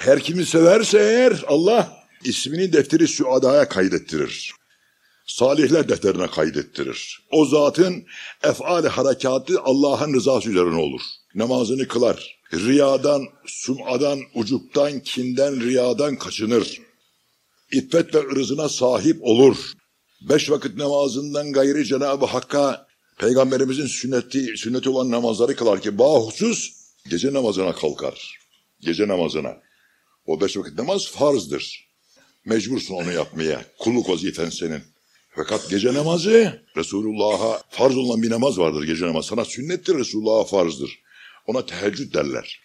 Her kimi severse eğer Allah ismini defteri süadaya kaydettirir. Salihler defterine kaydettirir. O zatın efal harekatı Allah'ın rızası üzerine olur. Namazını kılar. Riyadan, sumadan, ucuptan, kinden, riyadan kaçınır. İffet ve ırzına sahip olur. Beş vakit namazından gayri Cenab-ı Hakk'a Peygamberimizin sünneti, sünneti olan namazları kılar ki bahusus gece namazına kalkar. Gece namazına. O beş vakit namaz farzdır. Mecbursun onu yapmaya. Kulluk vazifen senin. Fakat gece namazı Resulullah'a farz olan bir namaz vardır gece namazı. Sana sünnettir Resulullah'a farzdır. Ona teheccüd derler.